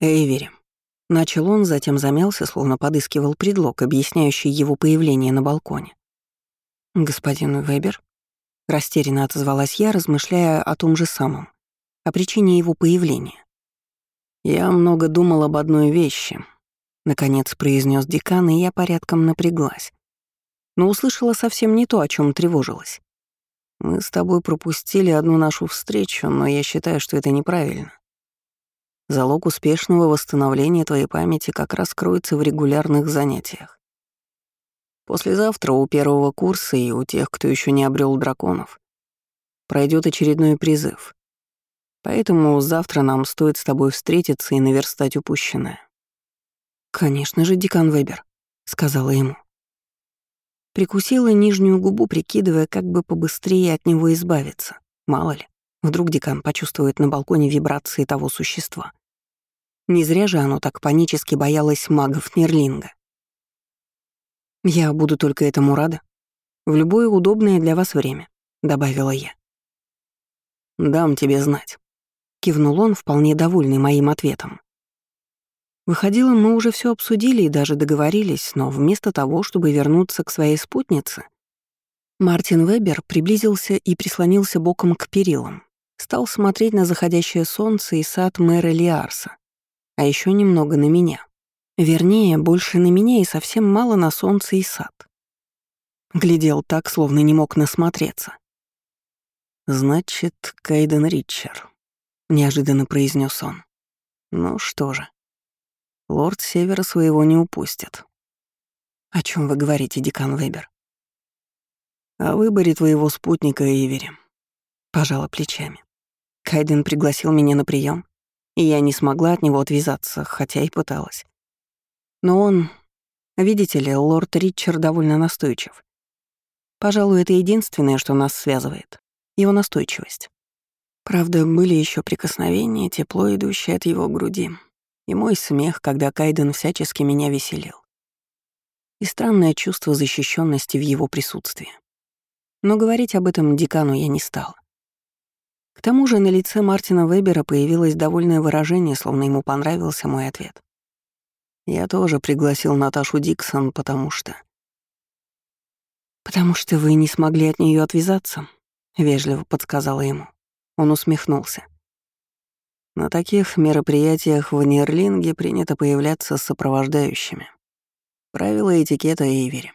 Эйвери. Начал он, затем замялся, словно подыскивал предлог, объясняющий его появление на балконе. «Господин Вебер?» Растерянно отозвалась я, размышляя о том же самом, о причине его появления. «Я много думал об одной вещи», — наконец произнес декан, и я порядком напряглась. Но услышала совсем не то, о чем тревожилась. «Мы с тобой пропустили одну нашу встречу, но я считаю, что это неправильно. Залог успешного восстановления твоей памяти как раз кроется в регулярных занятиях. Послезавтра у первого курса и у тех, кто еще не обрел драконов, пройдет очередной призыв. Поэтому завтра нам стоит с тобой встретиться и наверстать упущенное. «Конечно же, декан Вебер», — сказала ему. Прикусила нижнюю губу, прикидывая, как бы побыстрее от него избавиться. Мало ли, вдруг декан почувствует на балконе вибрации того существа. Не зря же оно так панически боялось магов Нерлинга. «Я буду только этому рада. В любое удобное для вас время», — добавила я. «Дам тебе знать», — кивнул он, вполне довольный моим ответом. Выходило, мы уже все обсудили и даже договорились, но вместо того, чтобы вернуться к своей спутнице, Мартин Вебер приблизился и прислонился боком к перилам, стал смотреть на заходящее солнце и сад мэра Лиарса, а еще немного на меня. Вернее, больше на меня и совсем мало на солнце и сад. Глядел так, словно не мог насмотреться. «Значит, Кайден Ричер», — неожиданно произнес он. «Ну что же, лорд Севера своего не упустит». «О чем вы говорите, декан Вебер?» «О выборе твоего спутника Ивери», — пожала плечами. Кайден пригласил меня на прием, и я не смогла от него отвязаться, хотя и пыталась. Но он... Видите ли, лорд Ричард довольно настойчив. Пожалуй, это единственное, что нас связывает. Его настойчивость. Правда, были еще прикосновения, тепло, идущее от его груди, и мой смех, когда Кайден всячески меня веселил. И странное чувство защищенности в его присутствии. Но говорить об этом декану я не стал. К тому же на лице Мартина Вебера появилось довольное выражение, словно ему понравился мой ответ. Я тоже пригласил Наташу Диксон, потому что... «Потому что вы не смогли от нее отвязаться», — вежливо подсказала ему. Он усмехнулся. На таких мероприятиях в Нерлинге принято появляться с сопровождающими. Правила этикета Эйвери.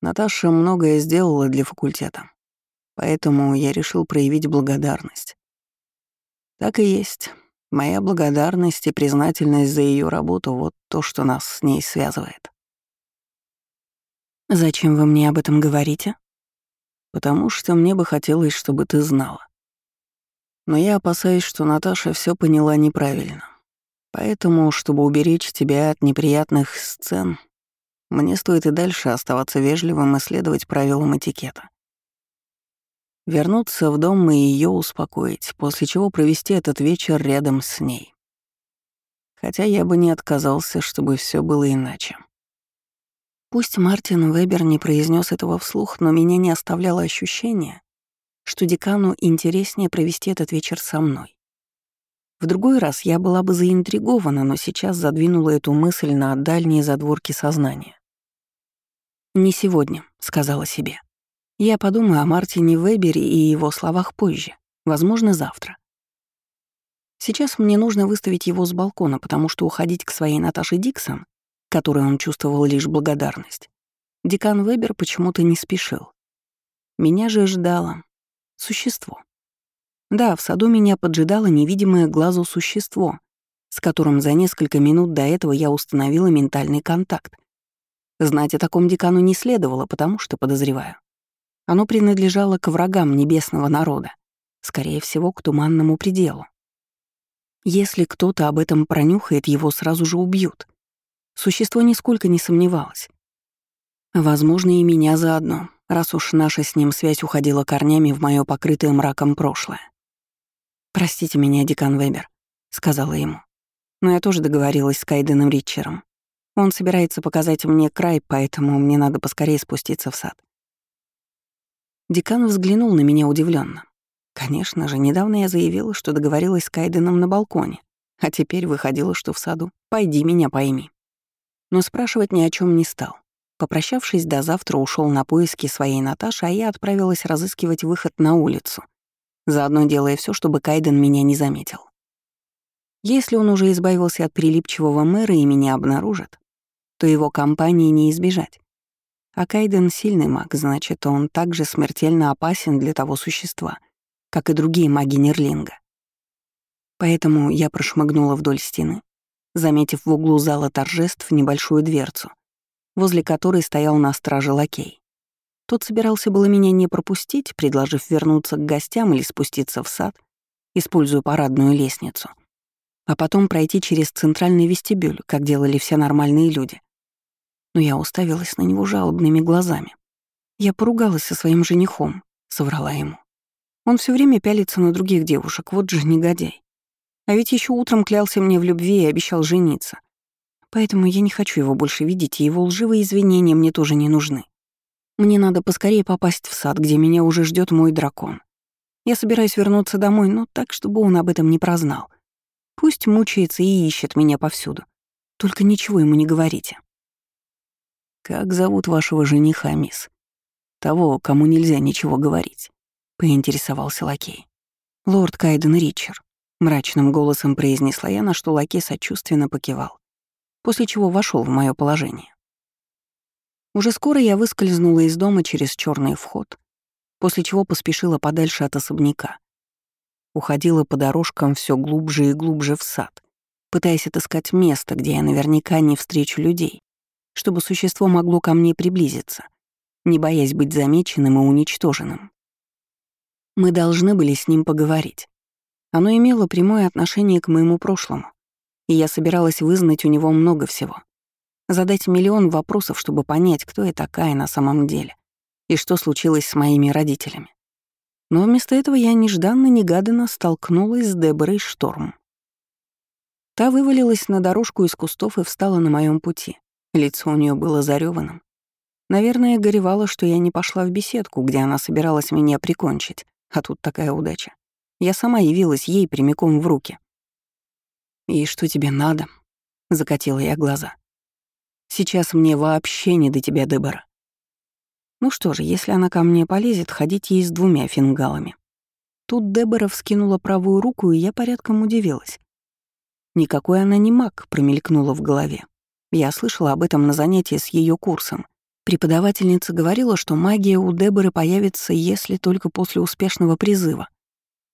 Наташа многое сделала для факультета, поэтому я решил проявить благодарность. Так и есть. Моя благодарность и признательность за ее работу — вот то, что нас с ней связывает. «Зачем вы мне об этом говорите?» «Потому что мне бы хотелось, чтобы ты знала. Но я опасаюсь, что Наташа все поняла неправильно. Поэтому, чтобы уберечь тебя от неприятных сцен, мне стоит и дальше оставаться вежливым и следовать правилам этикета вернуться в дом и ее успокоить, после чего провести этот вечер рядом с ней. Хотя я бы не отказался, чтобы все было иначе. Пусть Мартин Вебер не произнес этого вслух, но меня не оставляло ощущение, что декану интереснее провести этот вечер со мной. В другой раз я была бы заинтригована, но сейчас задвинула эту мысль на дальние задворки сознания. «Не сегодня», — сказала себе. Я подумаю о Мартине Вебере и его словах позже, возможно, завтра. Сейчас мне нужно выставить его с балкона, потому что уходить к своей Наташе Диксон, которой он чувствовал лишь благодарность, декан Вебер почему-то не спешил. Меня же ждало существо. Да, в саду меня поджидало невидимое глазу существо, с которым за несколько минут до этого я установила ментальный контакт. Знать о таком декану не следовало, потому что, подозреваю, оно принадлежало к врагам небесного народа, скорее всего, к туманному пределу. Если кто-то об этом пронюхает, его сразу же убьют. Существо нисколько не сомневалось. Возможно, и меня заодно, раз уж наша с ним связь уходила корнями в мое покрытое мраком прошлое. «Простите меня, декан Вебер», — сказала ему. Но я тоже договорилась с Кайденом Ричером. Он собирается показать мне край, поэтому мне надо поскорее спуститься в сад. Декан взглянул на меня удивленно. Конечно же, недавно я заявила, что договорилась с Кайденом на балконе, А теперь выходило, что в саду. Пойди меня пойми. Но спрашивать ни о чем не стал. Попрощавшись до завтра, ушел на поиски своей Наташи, а я отправилась разыскивать выход на улицу, заодно делая все, чтобы Кайден меня не заметил. Если он уже избавился от прилипчивого мэра и меня обнаружит, то его компании не избежать. А Кайден — сильный маг, значит, он также смертельно опасен для того существа, как и другие маги Нерлинга. Поэтому я прошмыгнула вдоль стены, заметив в углу зала торжеств небольшую дверцу, возле которой стоял на страже лакей. Тот собирался было меня не пропустить, предложив вернуться к гостям или спуститься в сад, используя парадную лестницу, а потом пройти через центральный вестибюль, как делали все нормальные люди но я уставилась на него жалобными глазами. Я поругалась со своим женихом, соврала ему. Он все время пялится на других девушек, вот же негодяй. А ведь еще утром клялся мне в любви и обещал жениться. Поэтому я не хочу его больше видеть, и его лживые извинения мне тоже не нужны. Мне надо поскорее попасть в сад, где меня уже ждет мой дракон. Я собираюсь вернуться домой, но так, чтобы он об этом не прознал. Пусть мучается и ищет меня повсюду. Только ничего ему не говорите. «Как зовут вашего жениха, мисс?» «Того, кому нельзя ничего говорить», — поинтересовался лакей. «Лорд Кайден Ричер», — мрачным голосом произнесла я, на что лакей сочувственно покивал, после чего вошел в мое положение. Уже скоро я выскользнула из дома через черный вход, после чего поспешила подальше от особняка. Уходила по дорожкам все глубже и глубже в сад, пытаясь отыскать место, где я наверняка не встречу людей, чтобы существо могло ко мне приблизиться, не боясь быть замеченным и уничтоженным. Мы должны были с ним поговорить. Оно имело прямое отношение к моему прошлому, и я собиралась вызнать у него много всего. Задать миллион вопросов, чтобы понять, кто я такая на самом деле и что случилось с моими родителями. Но вместо этого я нежданно-негаданно столкнулась с Деборой Шторм. Та вывалилась на дорожку из кустов и встала на моем пути, Лицо у нее было зареванным. Наверное, горевала, что я не пошла в беседку, где она собиралась меня прикончить, а тут такая удача. Я сама явилась ей прямиком в руки. «И что тебе надо?» — закатила я глаза. «Сейчас мне вообще не до тебя, Дебора». Ну что же, если она ко мне полезет, ходить ей с двумя фингалами. Тут Дебора вскинула правую руку, и я порядком удивилась. Никакой она не маг, промелькнула в голове. Я слышала об этом на занятии с ее курсом. Преподавательница говорила, что магия у Деборы появится, если только после успешного призыва.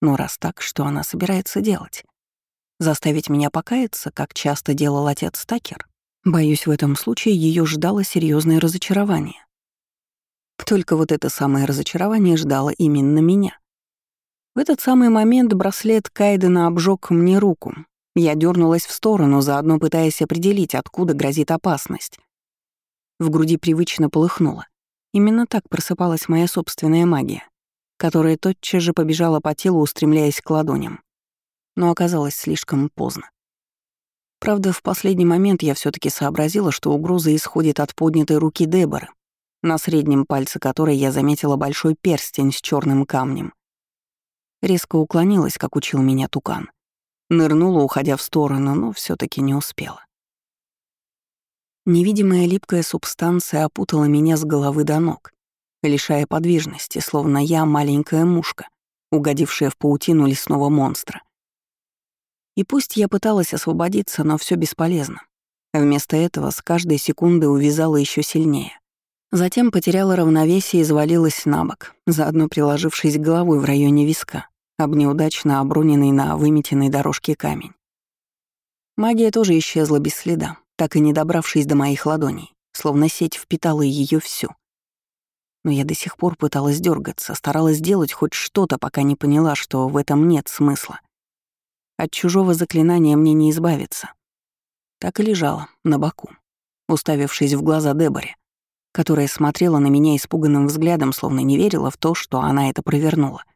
Но раз так, что она собирается делать? Заставить меня покаяться, как часто делал отец Такер? Боюсь, в этом случае ее ждало серьезное разочарование. Только вот это самое разочарование ждало именно меня. В этот самый момент браслет Кайдена обжег мне руку, я дернулась в сторону, заодно пытаясь определить, откуда грозит опасность. В груди привычно полыхнуло. Именно так просыпалась моя собственная магия, которая тотчас же побежала по телу, устремляясь к ладоням. Но оказалось слишком поздно. Правда, в последний момент я все таки сообразила, что угроза исходит от поднятой руки Деборы, на среднем пальце которой я заметила большой перстень с черным камнем. Резко уклонилась, как учил меня тукан. Нырнула, уходя в сторону, но все таки не успела. Невидимая липкая субстанция опутала меня с головы до ног, лишая подвижности, словно я маленькая мушка, угодившая в паутину лесного монстра. И пусть я пыталась освободиться, но все бесполезно. Вместо этого с каждой секунды увязала еще сильнее. Затем потеряла равновесие и завалилась на бок, заодно приложившись головой в районе виска об неудачно оброненный на выметенной дорожке камень. Магия тоже исчезла без следа, так и не добравшись до моих ладоней, словно сеть впитала ее всю. Но я до сих пор пыталась дергаться, старалась сделать хоть что-то, пока не поняла, что в этом нет смысла. От чужого заклинания мне не избавиться. Так и лежала, на боку, уставившись в глаза Деборе, которая смотрела на меня испуганным взглядом, словно не верила в то, что она это провернула —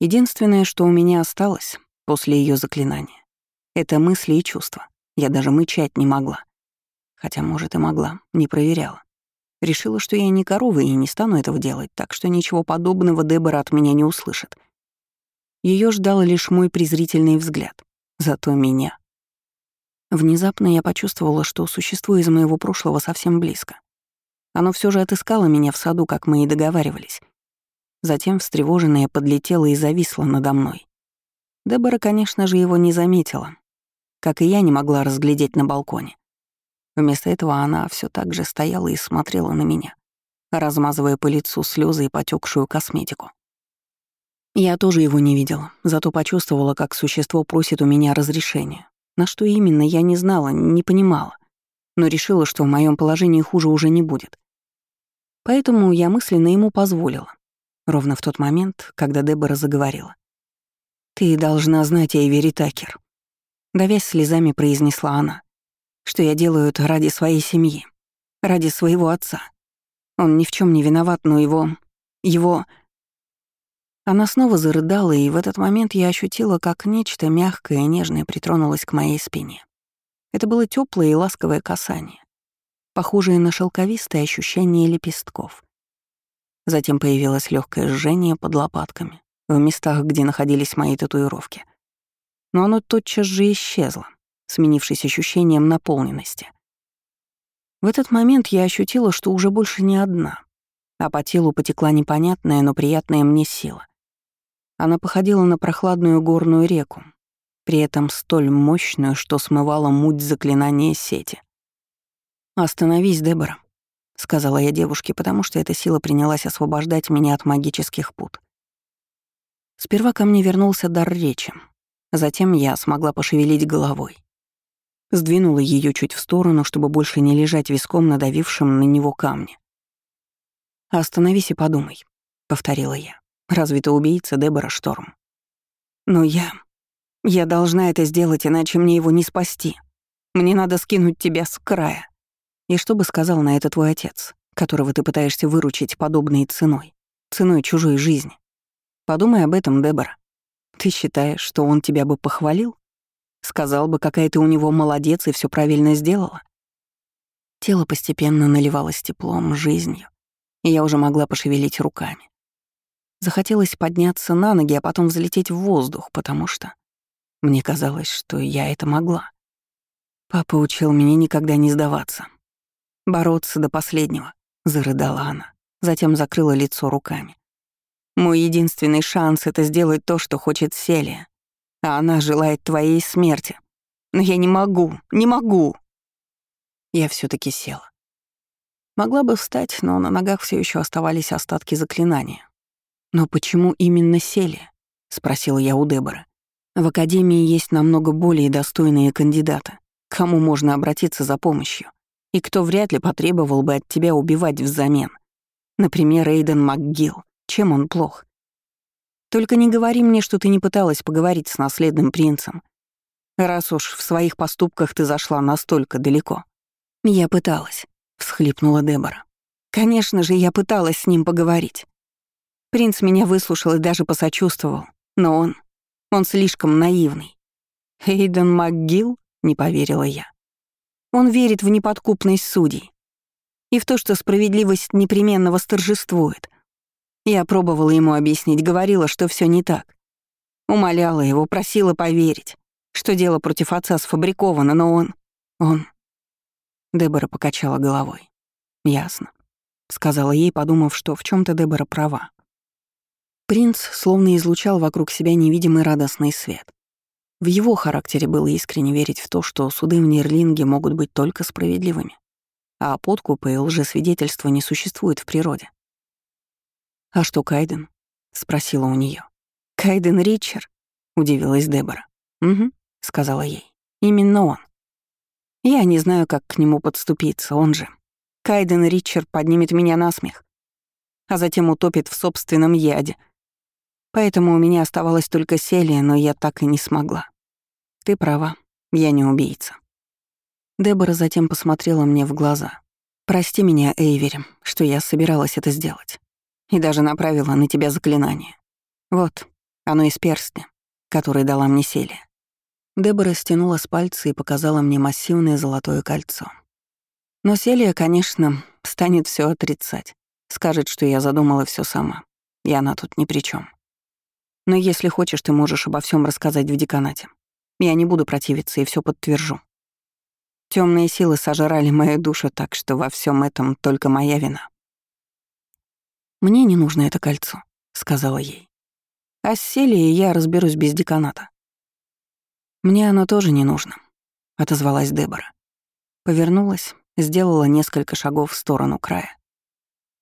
Единственное, что у меня осталось после ее заклинания, это мысли и чувства. Я даже мычать не могла. Хотя, может, и могла, не проверяла. Решила, что я не корова и не стану этого делать, так что ничего подобного Дебора от меня не услышит. Ее ждал лишь мой презрительный взгляд, Зато меня. Внезапно я почувствовала, что существо из моего прошлого совсем близко. Оно все же отыскало меня в саду, как мы и договаривались. Затем, встревоженная, подлетела и зависла надо мной. Дебора, конечно же, его не заметила, как и я не могла разглядеть на балконе. Вместо этого она все так же стояла и смотрела на меня, размазывая по лицу слезы и потекшую косметику. Я тоже его не видела, зато почувствовала, как существо просит у меня разрешения. На что именно, я не знала, не понимала, но решила, что в моем положении хуже уже не будет. Поэтому я мысленно ему позволила. Ровно в тот момент, когда Дебора заговорила. «Ты должна знать, Эйвери Такер», — давясь слезами произнесла она, «что я делаю это ради своей семьи, ради своего отца. Он ни в чем не виноват, но его... его...» Она снова зарыдала, и в этот момент я ощутила, как нечто мягкое и нежное притронулось к моей спине. Это было теплое и ласковое касание, похожее на шелковистое ощущение лепестков. Затем появилось легкое жжение под лопатками, в местах, где находились мои татуировки. Но оно тотчас же исчезло, сменившись ощущением наполненности. В этот момент я ощутила, что уже больше не одна, а по телу потекла непонятная, но приятная мне сила. Она походила на прохладную горную реку, при этом столь мощную, что смывала муть заклинания сети. «Остановись, Дебора», — сказала я девушке, потому что эта сила принялась освобождать меня от магических пут. Сперва ко мне вернулся дар речи. Затем я смогла пошевелить головой. Сдвинула ее чуть в сторону, чтобы больше не лежать виском, надавившим на него камни. «Остановись и подумай», — повторила я. «Разве ты убийца Дебора Шторм?» «Но я... Я должна это сделать, иначе мне его не спасти. Мне надо скинуть тебя с края». И что бы сказал на это твой отец, которого ты пытаешься выручить подобной ценой, ценой чужой жизни? Подумай об этом, Дебора. Ты считаешь, что он тебя бы похвалил? Сказал бы, какая ты у него молодец и все правильно сделала? Тело постепенно наливалось теплом, жизнью, и я уже могла пошевелить руками. Захотелось подняться на ноги, а потом взлететь в воздух, потому что мне казалось, что я это могла. Папа учил меня никогда не сдаваться. Бороться до последнего, зарыдала она, затем закрыла лицо руками. Мой единственный шанс — это сделать то, что хочет Селия. А она желает твоей смерти. Но я не могу, не могу. Я все таки села. Могла бы встать, но на ногах все еще оставались остатки заклинания. «Но почему именно Селия?» — спросила я у Дебора. «В Академии есть намного более достойные кандидаты, к кому можно обратиться за помощью, и кто вряд ли потребовал бы от тебя убивать взамен. Например, Эйден МакГилл. Чем он плох? Только не говори мне, что ты не пыталась поговорить с наследным принцем. Раз уж в своих поступках ты зашла настолько далеко. Я пыталась, всхлипнула Дебора. Конечно же, я пыталась с ним поговорить. Принц меня выслушал и даже посочувствовал, но он... он слишком наивный. «Эйден МакГилл?» — не поверила я. Он верит в неподкупность судей и в то, что справедливость непременно восторжествует — я пробовала ему объяснить, говорила, что все не так. Умоляла его, просила поверить, что дело против отца сфабриковано, но он... он... Дебора покачала головой. «Ясно», — сказала ей, подумав, что в чем то Дебора права. Принц словно излучал вокруг себя невидимый радостный свет. В его характере было искренне верить в то, что суды в Нерлинге могут быть только справедливыми, а подкупы и лжесвидетельства не существуют в природе. «А что Кайден?» — спросила у нее. «Кайден Ричер?» — удивилась Дебора. «Угу», — сказала ей. «Именно он. Я не знаю, как к нему подступиться, он же. Кайден Ричер поднимет меня на смех, а затем утопит в собственном яде. Поэтому у меня оставалась только Селия, но я так и не смогла. Ты права, я не убийца». Дебора затем посмотрела мне в глаза. «Прости меня, Эйвери, что я собиралась это сделать и даже направила на тебя заклинание. Вот, оно из перстня, который дала мне Селия. Дебора стянула с пальца и показала мне массивное золотое кольцо. Но Селия, конечно, станет все отрицать. Скажет, что я задумала все сама, и она тут ни при чем. Но если хочешь, ты можешь обо всем рассказать в деканате. Я не буду противиться и все подтвержу. Темные силы сожрали мою душу так, что во всем этом только моя вина. «Мне не нужно это кольцо», — сказала ей. «А с Селией я разберусь без деканата». «Мне оно тоже не нужно», — отозвалась Дебора. Повернулась, сделала несколько шагов в сторону края,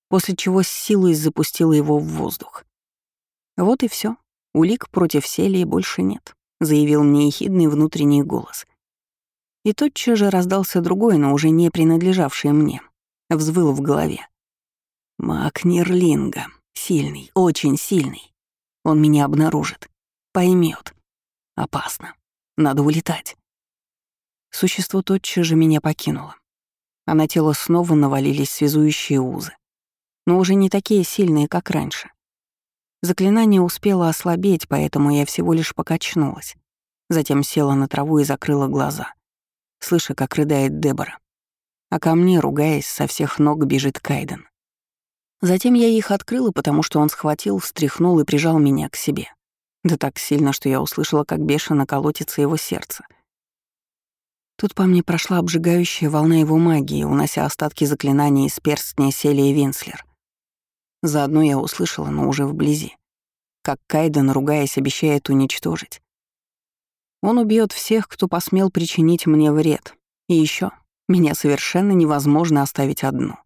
после чего с силой запустила его в воздух. Вот и все. Улик против Селии больше нет, заявил мне ехидный внутренний голос. И тотчас же раздался другой, но уже не принадлежавший мне. Взвыл в голове. Маг Нерлинга. Сильный, очень сильный. Он меня обнаружит. Поймет. Опасно. Надо улетать. Существо тотчас же меня покинуло. А на тело снова навалились связующие узы. Но уже не такие сильные, как раньше. Заклинание успело ослабеть, поэтому я всего лишь покачнулась. Затем села на траву и закрыла глаза, слыша, как рыдает Дебора. А ко мне, ругаясь, со всех ног бежит Кайден. Затем я их открыла, потому что он схватил, встряхнул и прижал меня к себе. Да так сильно, что я услышала, как бешено колотится его сердце. Тут по мне прошла обжигающая волна его магии, унося остатки заклинаний из перстня Селии Винслер. Заодно я услышала, но уже вблизи, как Кайден, ругаясь, обещает уничтожить. Он убьет всех, кто посмел причинить мне вред. И еще меня совершенно невозможно оставить одну.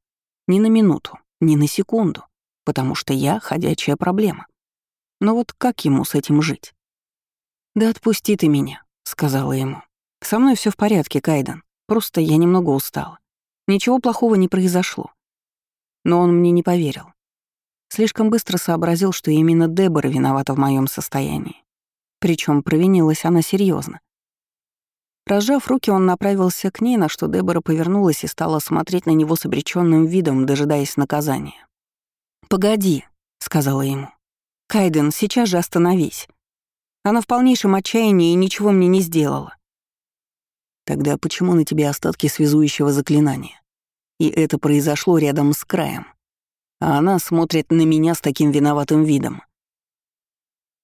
Ни на минуту, ни на секунду, потому что я — ходячая проблема. Но вот как ему с этим жить? «Да отпусти ты меня», — сказала ему. «Со мной все в порядке, Кайден. Просто я немного устала. Ничего плохого не произошло». Но он мне не поверил. Слишком быстро сообразил, что именно Дебора виновата в моем состоянии. Причем провинилась она серьезно. Разжав руки, он направился к ней, на что Дебора повернулась и стала смотреть на него с обреченным видом, дожидаясь наказания. «Погоди», — сказала ему. «Кайден, сейчас же остановись. Она в полнейшем отчаянии и ничего мне не сделала». «Тогда почему на тебе остатки связующего заклинания? И это произошло рядом с краем?» А она смотрит на меня с таким виноватым видом.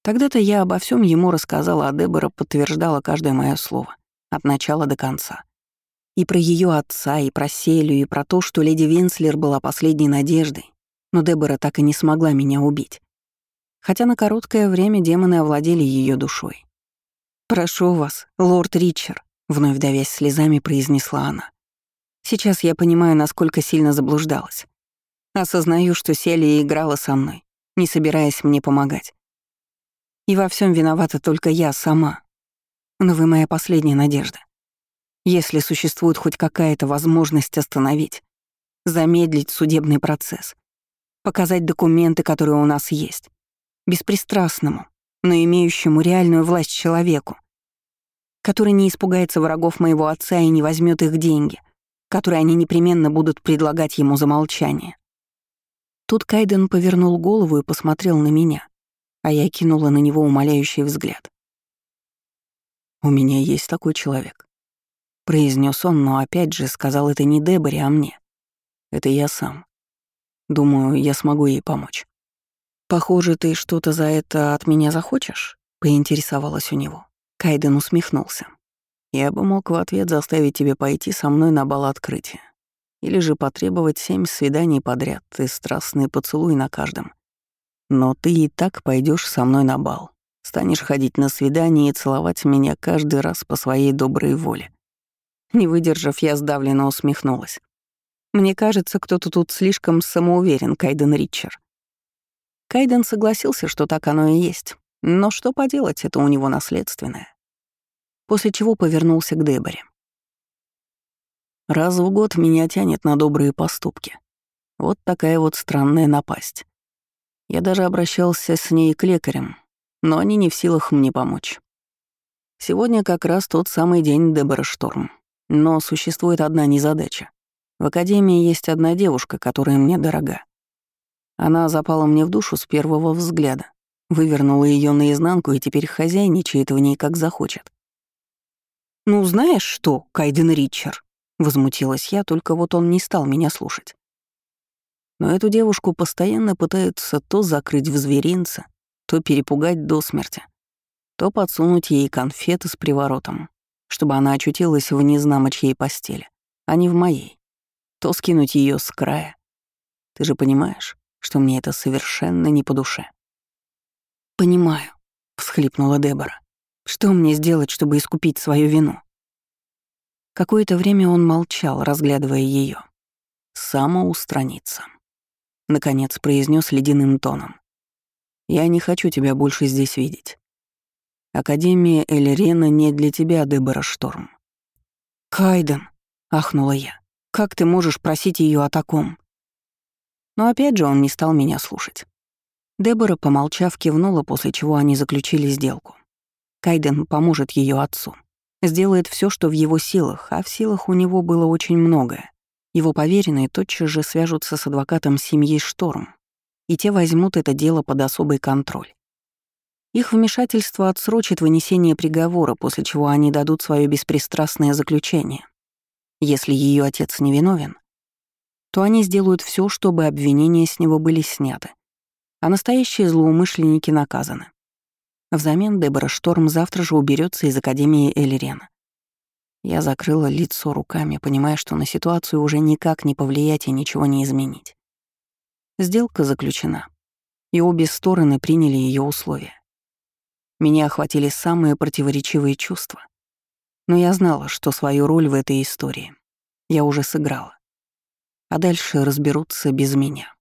Тогда-то я обо всем ему рассказала, а Дебора подтверждала каждое мое слово, от начала до конца. И про ее отца, и про Селю, и про то, что леди Винслер была последней надеждой, но Дебора так и не смогла меня убить. Хотя на короткое время демоны овладели ее душой. «Прошу вас, лорд Ричард», — вновь давясь слезами произнесла она. «Сейчас я понимаю, насколько сильно заблуждалась. Осознаю, что Селия играла со мной, не собираясь мне помогать. И во всем виновата только я сама. Но вы моя последняя надежда. Если существует хоть какая-то возможность остановить, замедлить судебный процесс, показать документы, которые у нас есть, беспристрастному, но имеющему реальную власть человеку, который не испугается врагов моего отца и не возьмет их деньги, которые они непременно будут предлагать ему за молчание. Тут Кайден повернул голову и посмотрел на меня, а я кинула на него умоляющий взгляд. «У меня есть такой человек», — произнес он, но опять же сказал это не Деборе, а мне. Это я сам. Думаю, я смогу ей помочь. «Похоже, ты что-то за это от меня захочешь?» — поинтересовалась у него. Кайден усмехнулся. «Я бы мог в ответ заставить тебя пойти со мной на бал открытия. Или же потребовать семь свиданий подряд и страстный поцелуй на каждом. Но ты и так пойдешь со мной на бал. Станешь ходить на свидание и целовать меня каждый раз по своей доброй воле. Не выдержав, я сдавленно усмехнулась. Мне кажется, кто-то тут слишком самоуверен, Кайден Ричер. Кайден согласился, что так оно и есть. Но что поделать, это у него наследственное. После чего повернулся к Деборе. Раз в год меня тянет на добрые поступки. Вот такая вот странная напасть. Я даже обращался с ней к лекарям, но они не в силах мне помочь. Сегодня как раз тот самый день Дебора Шторм. Но существует одна незадача. В Академии есть одна девушка, которая мне дорога. Она запала мне в душу с первого взгляда, вывернула ее наизнанку и теперь хозяйничает в ней как захочет. «Ну, знаешь что, Кайден Ричард?» Возмутилась я, только вот он не стал меня слушать. Но эту девушку постоянно пытаются то закрыть в зверинце, то перепугать до смерти. то подсунуть ей конфеты с приворотом, чтобы она очутилась в незнамо чьей постели, а не в моей, то скинуть ее с края. Ты же понимаешь, что мне это совершенно не по душе. «Понимаю», — всхлипнула Дебора. «Что мне сделать, чтобы искупить свою вину?» Какое-то время он молчал, разглядывая ее. «Самоустраниться», — наконец произнес ледяным тоном. «Я не хочу тебя больше здесь видеть. Академия Эльрена не для тебя, Дебора Шторм». «Кайден», — ахнула я, — «как ты можешь просить ее о таком?» Но опять же он не стал меня слушать. Дебора, помолчав, кивнула, после чего они заключили сделку. Кайден поможет ее отцу. Сделает все, что в его силах, а в силах у него было очень многое. Его поверенные тотчас же свяжутся с адвокатом семьи Шторм, и те возьмут это дело под особый контроль. Их вмешательство отсрочит вынесение приговора, после чего они дадут свое беспристрастное заключение. Если ее отец невиновен, то они сделают все, чтобы обвинения с него были сняты, а настоящие злоумышленники наказаны. Взамен Дебора Шторм завтра же уберется из Академии Эльрена. Я закрыла лицо руками, понимая, что на ситуацию уже никак не повлиять и ничего не изменить. Сделка заключена, и обе стороны приняли ее условия. Меня охватили самые противоречивые чувства, но я знала, что свою роль в этой истории я уже сыграла, а дальше разберутся без меня.